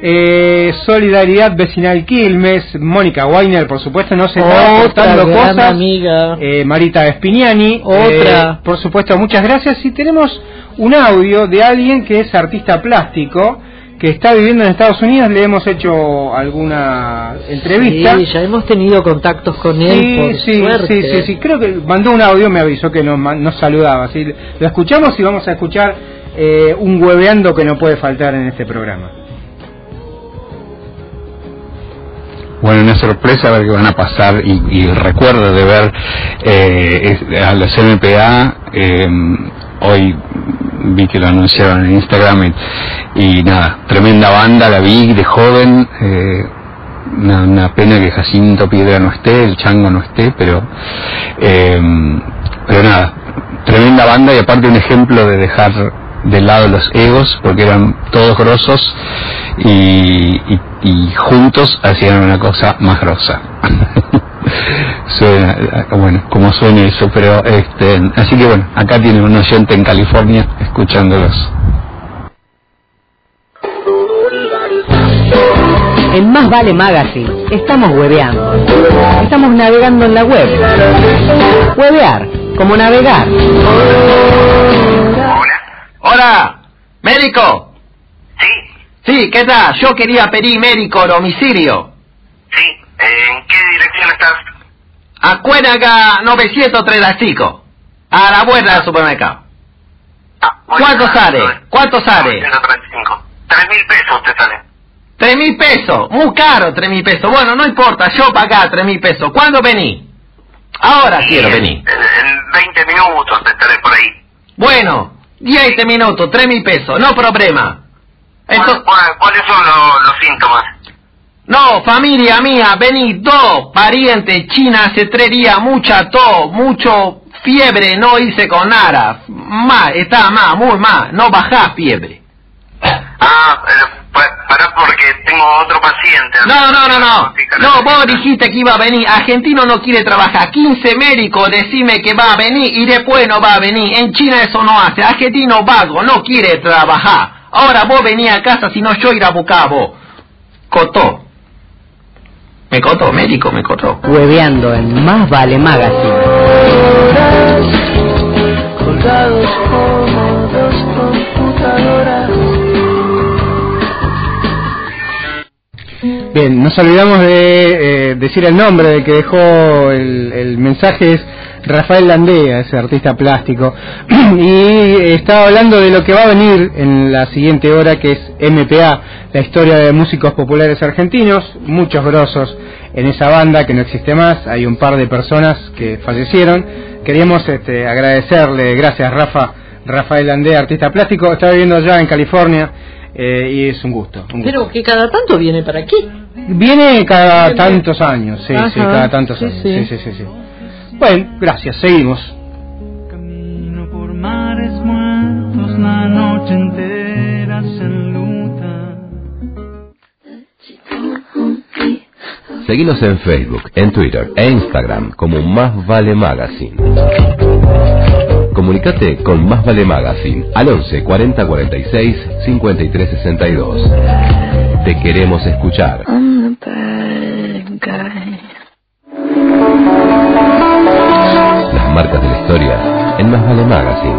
Eh, Solidaridad Vecinal Quilmes, Mónica Weiner, por supuesto, no se está aportando cosas. Amiga. Eh, Marita Espiniani, otra. Eh, por supuesto, muchas gracias. Y tenemos un audio de alguien que es artista plástico que está viviendo en Estados Unidos, le hemos hecho alguna entrevista. Sí, ya hemos tenido contactos con él. Sí, sí, sí, sí, creo que mandó un audio, me avisó que nos, nos saludaba. ¿sí? Lo escuchamos y vamos a escuchar eh, un hueveando que no puede faltar en este programa. Bueno, una sorpresa ver qué van a pasar y, recuerdo de ver eh, a los MPA eh, hoy vi que lo anunciaron en Instagram y, nada, tremenda banda, la vi de joven, eh, una, pena que Jacinto Piedra no esté, el Chango no esté, pero, eh, pero nada, tremenda banda y aparte un ejemplo de dejar de lado los egos porque eran todos grosos y, y juntos hacían una cosa más grosa. suena, bueno, como suena eso, pero este, así que bueno, acá tienen un oyente en California escuchándolos. En Más Vale Magazine estamos hueveando. Estamos navegando en la web. Huevear, como navegar. Hola. Hola, médico. Sí. Sí, ¿qué tal? Yo quería pedir médico domicilio. ¿En qué dirección estás? A Cuénaga 935, a la vuelta del supermercado. Ah, ¿Cuánto sale? ¿Cuánto sale? 935. Tres mil pesos te sale. Tres mil pesos, muy caro tres mil pesos. Bueno, no importa, yo pagar tres mil pesos. ¿Cuándo vení? Ahora quiero venir. En 20 minutos te estaré por ahí. Bueno, 10 minutos, tres mil pesos, no problema. Entonces, ¿Cuáles son los síntomas? No, familia mía, vení dos parientes, China hace tres días, mucha tos, mucho fiebre, no hice con nada. Más, está más, muy más, no bajá fiebre. Ah, eh, para porque tengo otro paciente. No, no, no, no. No, vos dijiste que iba a venir. Argentino no quiere trabajar. 15 médicos decime que va a venir y después no va a venir. En China eso no hace. Argentino vago, no quiere trabajar. Ahora vos venís a casa, si no yo ir a buscar vos. Cotó. Me cotó, médico, me cotó. Hueveando en Más Vale Magazine. Colgados como dos computadoras. Bien, nos olvidamos de eh, decir el nombre de que dejó el, el mensaje, es Rafael Landea, ese artista plástico, y estaba hablando de lo que va a venir en la siguiente hora, que es MPA, la historia de músicos populares argentinos, muchos grosos en esa banda que no existe más, hay un par de personas que fallecieron. Queríamos este, agradecerle, gracias Rafa, Rafael Landea, artista plástico, está viviendo allá en California. Eh, y es un gusto, Pero que cada tanto viene para aquí. Viene cada tantos años, sí, sí, cada tantos años. sí, sí, sí. sí. Bueno, gracias, seguimos. Camino por mares muertos la noche entera se luta. Seguimos en Facebook, en Twitter e Instagram como Más Vale Magazine. Comunicate con Más Vale Magazine al 11 40 46 53 62. Te queremos escuchar. Vale Magazine.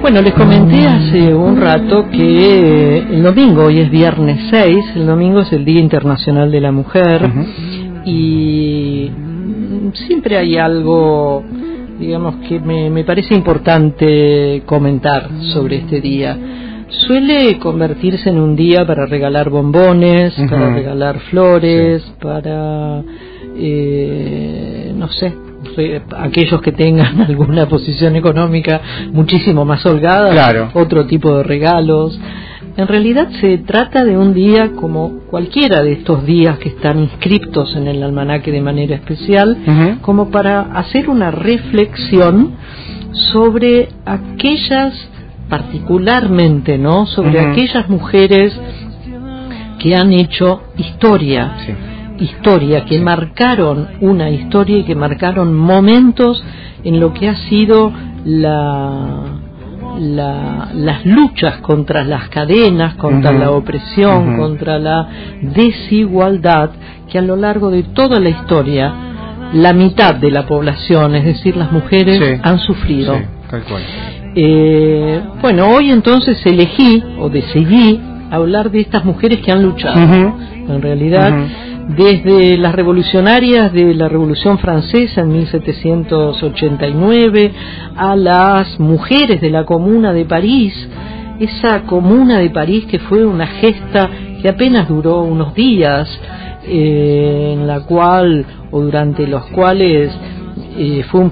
Bueno, les comenté hace un rato que el domingo, hoy es viernes 6, el domingo es el Día Internacional de la Mujer y siempre hay algo digamos, que me, me parece importante comentar sobre este día suele convertirse en un día para regalar bombones, para regalar flores, para, eh, no sé, aquellos que tengan alguna posición económica muchísimo más holgada, otro tipo de regalos. En realidad se trata de un día como cualquiera de estos días que están inscriptos en el almanaque de manera especial, como para hacer una reflexión sobre aquellas particularmente, ¿no? Sobre aquellas mujeres que han hecho historia, historia, que marcaron una historia y que marcaron momentos en lo que ha sido la, las luchas contra las cadenas, contra la opresión, contra la desigualdad, que a lo largo de toda la historia la mitad de la población, es decir, las mujeres, han sufrido. Eh, bueno, hoy entonces elegí o decidí hablar de estas mujeres que han luchado. En realidad, desde las revolucionarias de la Revolución Francesa en 1789 a las mujeres de la Comuna de París, esa Comuna de París que fue una gesta que apenas duró unos días, eh, en la cual o durante los cuales eh, fue un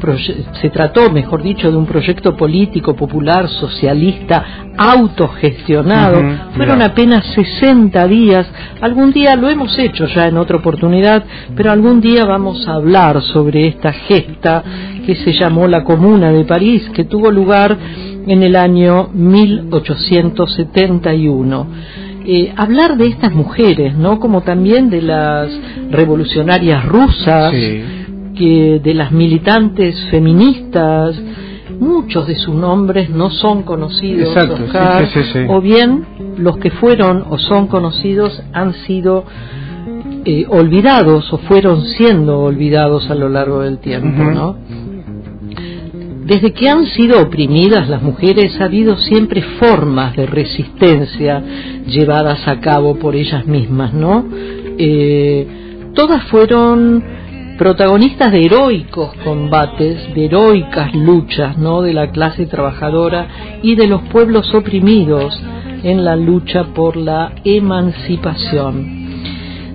se trató, mejor dicho, de un proyecto político popular socialista autogestionado. Fueron apenas 60 días. Algún día lo hemos hecho ya en otra oportunidad, pero algún día vamos a hablar sobre esta gesta que se llamó la Comuna de París, que tuvo lugar en el año 1871. Eh, hablar de estas mujeres, ¿no? Como también de las revolucionarias rusas, que de las militantes feministas, muchos de sus nombres no son conocidos, o bien los que fueron o son conocidos han sido eh, olvidados o fueron siendo olvidados a lo largo del tiempo, ¿no? Desde que han sido oprimidas las mujeres ha habido siempre formas de resistencia llevadas a cabo por ellas mismas, ¿no? Eh, todas fueron protagonistas de heroicos combates, de heroicas luchas, ¿no? de la clase trabajadora y de los pueblos oprimidos en la lucha por la emancipación.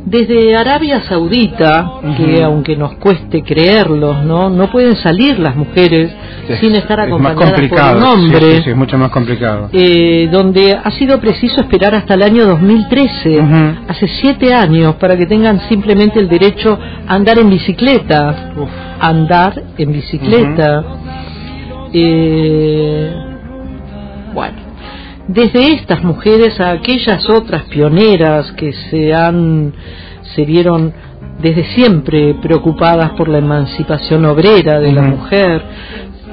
Desde Arabia Saudita, que aunque nos cueste creerlo, no, no pueden salir las mujeres sin estar por un hombre. es mucho más complicado. Eh, donde ha sido preciso esperar hasta el año 2013, hace siete años, para que tengan simplemente el derecho a andar en bicicleta, andar en bicicleta. Eh, bueno desde estas mujeres a aquellas otras pioneras que se han se vieron desde siempre preocupadas por la emancipación obrera de la mujer,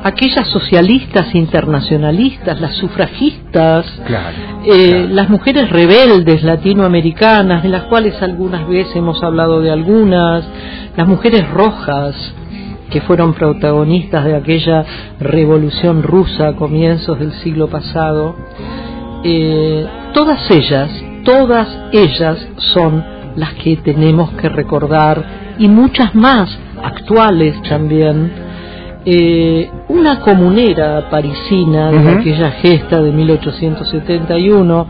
aquellas socialistas internacionalistas, las sufragistas, eh, las mujeres rebeldes latinoamericanas, de las cuales algunas veces hemos hablado de algunas, las mujeres rojas, que fueron protagonistas de aquella revolución rusa a comienzos del siglo pasado, eh, todas ellas, todas ellas son las que tenemos que recordar y muchas más actuales también. Eh, una comunera parisina de aquella gesta de 1871,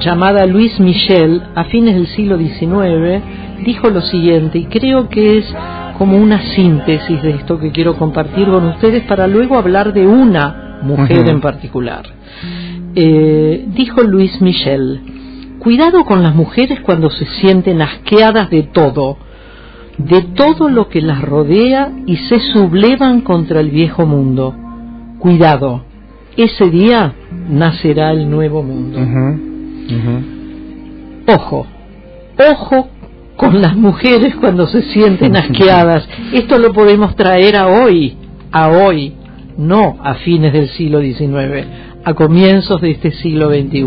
llamada Louise Michel, a fines del siglo XIX, dijo lo siguiente, y creo que es como una síntesis de esto que quiero compartir con ustedes para luego hablar de una mujer en particular. Eh, dijo Luis Michel, cuidado con las mujeres cuando se sienten asqueadas de todo, de todo lo que las rodea y se sublevan contra el viejo mundo. Cuidado, ese día nacerá el nuevo mundo. Ojo, ojo con las mujeres cuando se sienten asqueadas. Esto lo podemos traer a hoy, a hoy, no a fines del siglo XIX, a comienzos de este siglo XXI.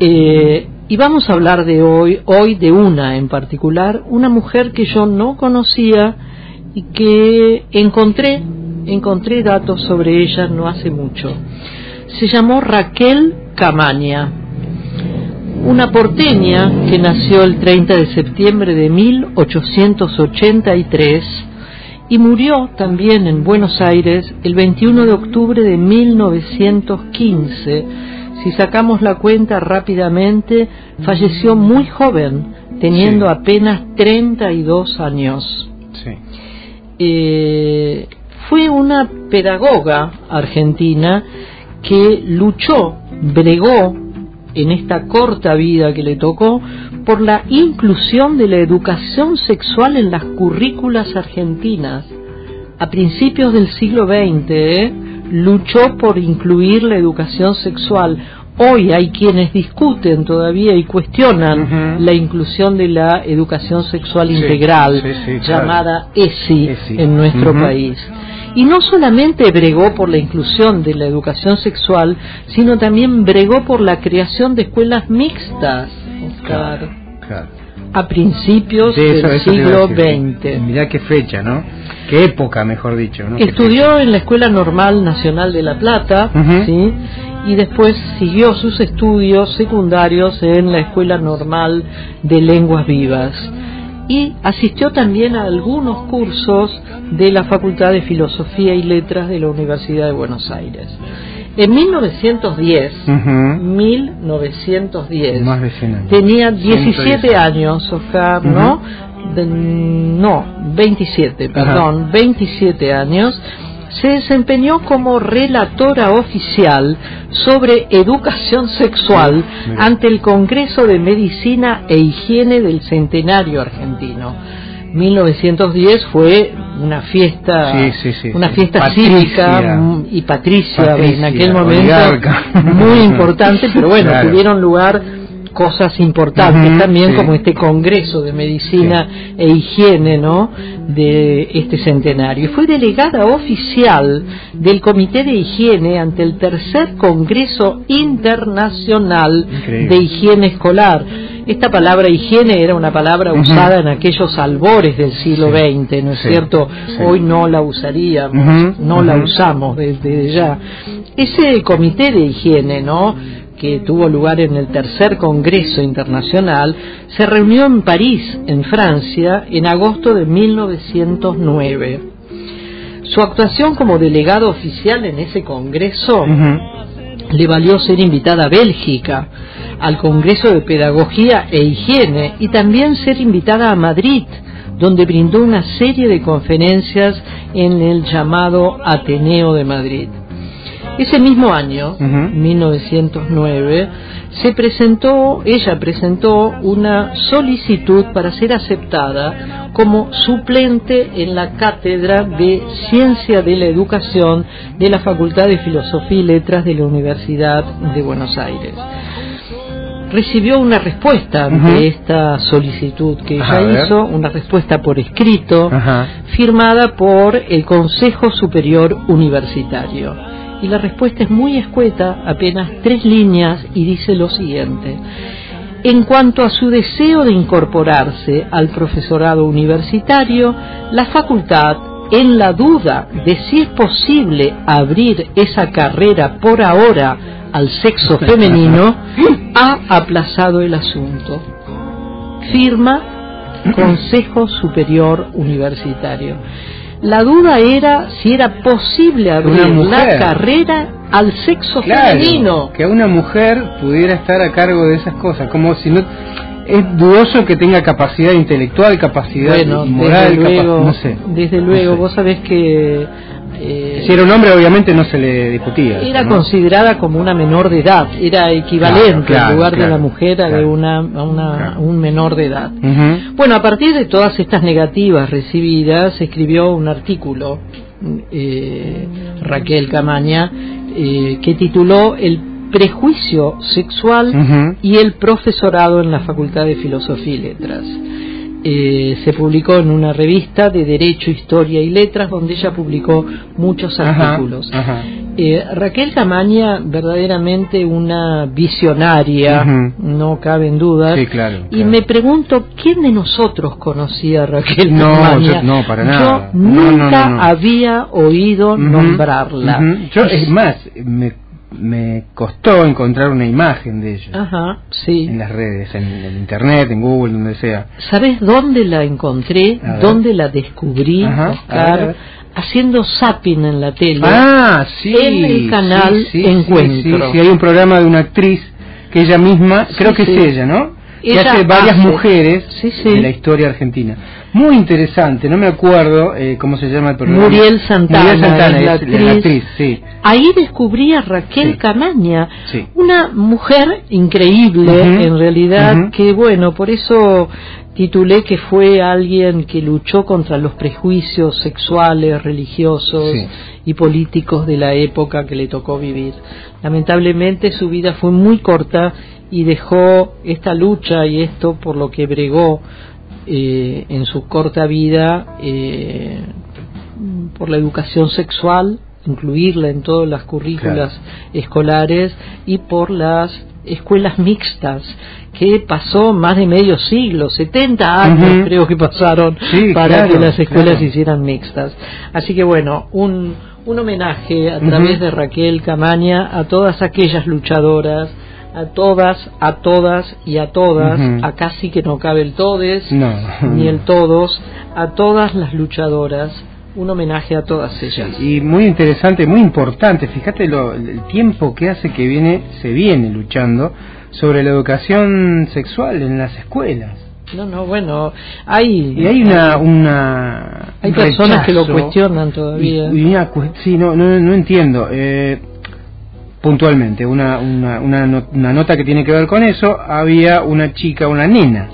Eh, y vamos a hablar de hoy, hoy de una en particular, una mujer que yo no conocía y que encontré, encontré datos sobre ella no hace mucho. Se llamó Raquel Camaña, una porteña que nació el 30 de septiembre de 1883 y murió también en Buenos Aires el 21 de octubre de 1915. Si sacamos la cuenta rápidamente, falleció muy joven, teniendo apenas 32 años. Sí. Eh, fue una pedagoga argentina que luchó, bregó en esta corta vida que le tocó por la inclusión de la educación sexual en las currículas argentinas. A principios del siglo XX ¿eh? luchó por incluir la educación sexual. Hoy hay quienes discuten todavía y cuestionan la inclusión de la educación sexual integral, llamada ESI, en nuestro país. Y no solamente bregó por la inclusión de la educación sexual, sino también bregó por la creación de escuelas mixtas, a principios del siglo XX. Mirá qué fecha, ¿no? Qué época, mejor dicho. ¿no? Estudió en la Escuela Normal Nacional de La Plata, ¿sí? Y después siguió sus estudios secundarios en la Escuela Normal de Lenguas Vivas. Y asistió también a algunos cursos de la Facultad de Filosofía y Letras de la Universidad de Buenos Aires. En 1910, 1910, tenía 17 años, Oscar, ¿no? no, 27, perdón, 27 años, se desempeñó como relatora oficial sobre educación sexual ante el Congreso de Medicina e Higiene del Centenario Argentino. 1910 fue una fiesta una fiesta cívica y patricia, en aquel momento muy importante pero bueno tuvieron lugar cosas importantes también como este congreso de medicina e higiene no de este centenario. Y fue delegada oficial del comité de higiene ante el tercer congreso internacional de higiene escolar. Esta palabra higiene era una palabra usada en aquellos albores del siglo XX, ¿no es cierto? Hoy no la usaríamos, no la usamos desde ya. Ese comité de higiene, ¿no? Que tuvo lugar en el tercer Congreso Internacional, se reunió en París, en Francia, en agosto de 1909. Su actuación como delegado oficial en ese Congreso le valió ser invitada a Bélgica, al Congreso de Pedagogía e Higiene, y también ser invitada a Madrid, donde brindó una serie de conferencias en el llamado Ateneo de Madrid. Ese mismo año, 1909, se presentó, ella presentó una solicitud para ser aceptada como suplente en la cátedra de Ciencia de la Educación de la Facultad de Filosofía y Letras de la Universidad de Buenos Aires. Recibió una respuesta de esta solicitud que ella hizo, una respuesta por escrito, firmada por el Consejo Superior Universitario y la respuesta es muy escueta, apenas tres líneas, y dice lo siguiente. En cuanto a su deseo de incorporarse al profesorado universitario, la facultad, en la duda de si es posible abrir esa carrera por ahora al sexo femenino, ha aplazado el asunto. Firma Consejo Superior Universitario. La duda era si era posible abrir la carrera al sexo femenino. Que una mujer pudiera estar a cargo de esas cosas, como si no es dudoso que tenga capacidad intelectual, capacidad moral, desde luego, no sé. Desde luego, vos sabés que eh, si era un hombre, obviamente no se le discutía. Era considerada como una menor de edad, era equivalente en lugar de la mujer a, de una, a, un menor de edad. Bueno, a partir de todas estas negativas recibidas, escribió un artículo eh, Raquel Camaña eh, que tituló El prejuicio sexual y el profesorado en la Facultad de Filosofía y Letras. Eh, se publicó en una revista de Derecho, Historia y Letras, donde ella publicó muchos artículos. Eh, Raquel Camaña, verdaderamente una visionaria, no cabe en dudas. Y me pregunto, ¿quién de nosotros conocía a Raquel Camaña? Yo, no, para nada. Yo nunca había oído nombrarla. Yo, es más, me me costó encontrar una imagen de ella. Ajá, sí. En las redes, en, en internet, en Google, donde sea. ¿Sabes dónde la encontré? ¿Dónde la descubrí? Oscar? haciendo zapping en la tele. Ah, sí. En el canal Encuentro. Sí, hay un programa de una actriz que ella misma, creo que es ella, ¿no? Que hace varias mujeres de la historia argentina. Muy interesante, no me acuerdo eh, cómo se llama el programa. Muriel Santana, Muriel Santana la, actriz. sí. Ahí descubrí a Raquel Camaña, una mujer increíble en realidad, que bueno, por eso titulé que fue alguien que luchó contra los prejuicios sexuales, religiosos y políticos de la época que le tocó vivir. Lamentablemente su vida fue muy corta y dejó esta lucha y esto por lo que bregó eh, en su corta vida eh, por la educación sexual, incluirla en todas las currículas escolares y por las escuelas mixtas que pasó más de medio siglo, 70 años creo que pasaron para que las escuelas se hicieran mixtas. Así que bueno, un, un homenaje a través de Raquel Camaña a todas aquellas luchadoras, a todas, a todas y a todas, a casi que no cabe el todes, ni el todos, a todas las luchadoras un homenaje a todas ellas. Y muy interesante, muy importante, fíjate lo, el tiempo que hace que viene, se viene luchando sobre la educación sexual en las escuelas. No, no, bueno, hay... Y hay una... una hay personas que lo cuestionan todavía. Y, una, sí, no, no, no entiendo. Eh, puntualmente, una, una, una, una nota que tiene que ver con eso, había una chica, una nena,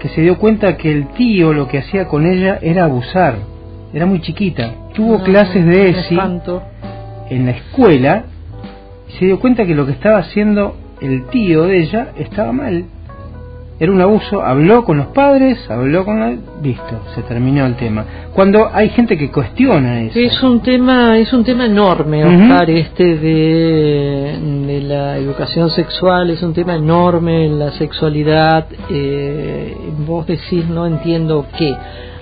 que se dio cuenta que el tío lo que hacía con ella era abusar. Era muy chiquita. Tuvo clases de ESI en la escuela y se dio cuenta que lo que estaba haciendo el tío de ella estaba mal. Era un abuso, habló con los padres, habló con el... Listo, se terminó el tema. Cuando hay gente que cuestiona eso. Es un tema, es un tema enorme, Oscar, este de, de, la educación sexual, es un tema enorme, la sexualidad. Eh, vos decís, no entiendo qué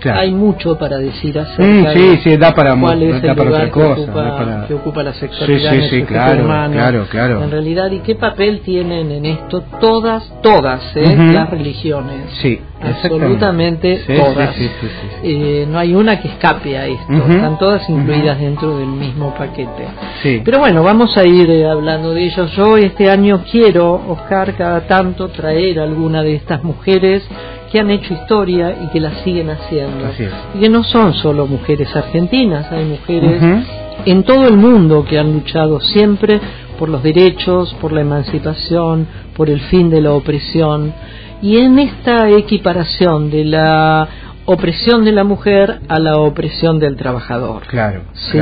hay mucho para decir acerca mm, sí, sí, da para, cuál es el lugar que, ocupa, que, ocupa, la sexualidad sí, sí, claro, claro, claro. En realidad, ¿y qué papel tienen en esto todas, todas ¿eh? las religiones? Sí, absolutamente todas. Eh, no hay una que escape a esto, están todas incluidas dentro del mismo paquete. Pero bueno, vamos a ir eh, hablando de ellos. Yo este año quiero, Oscar, cada tanto traer alguna de estas mujeres que han hecho historia y que la siguen haciendo. Y que no son solo mujeres argentinas, hay mujeres en todo el mundo que han luchado siempre por los derechos, por la emancipación, por el fin de la opresión. Y en esta equiparación de la opresión de la mujer a la opresión del trabajador. Claro, ¿sí?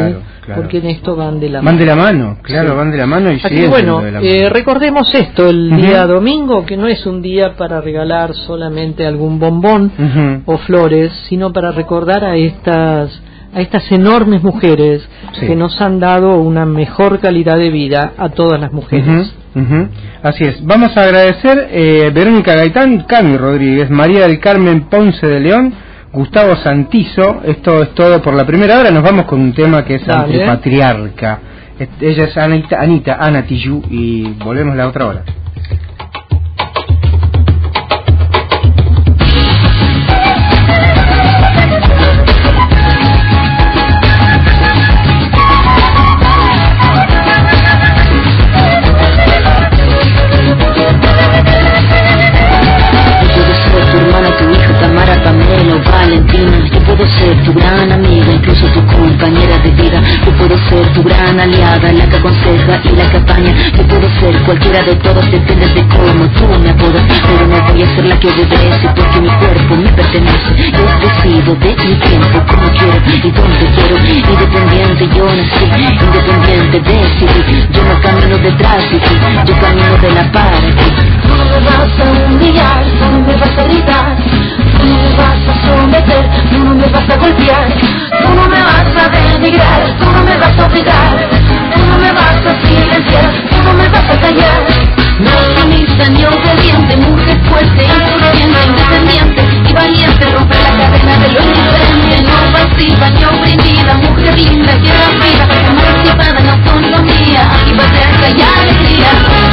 Porque en esto van de la mano. Van de la mano, claro, van de la mano y Así bueno, eh, recordemos esto, el día domingo, que no es un día para regalar solamente algún bombón o flores, sino para recordar a estas a estas enormes mujeres que nos han dado una mejor calidad de vida a todas las mujeres. Así es. Vamos a agradecer eh, Verónica Gaitán, Cami Rodríguez, María del Carmen Ponce de León, Gustavo Santizo. Esto es todo por la primera hora. Nos vamos con un tema que es antipatriarca. Ella es Anita, Anita Ana y volvemos la otra hora. Cualquiera de todos, depende de cómo tú me apodas. Pero no voy a ser la que obedece, porque mi cuerpo me pertenece. Yo decido de mi tiempo, como quiero y donde quiero. Independiente yo nací, independiente decidí. Yo no camino detrás de ti, yo camino de la para no vas a humillar, no me vas a gritar. No vas tú no me vas a golpear, tú no me vas a denigrar, tú no me vas a obligar, tú no me vas a silenciar, tú no me vas a callar. No sumisa ni obediente, mujer fuerte, inconsciente, independiente y valiente, rompe la cadena de lo indiferente, no pasiva ni oprimida, mujer linda, que da vida, emancipada en autonomía, y patriarca y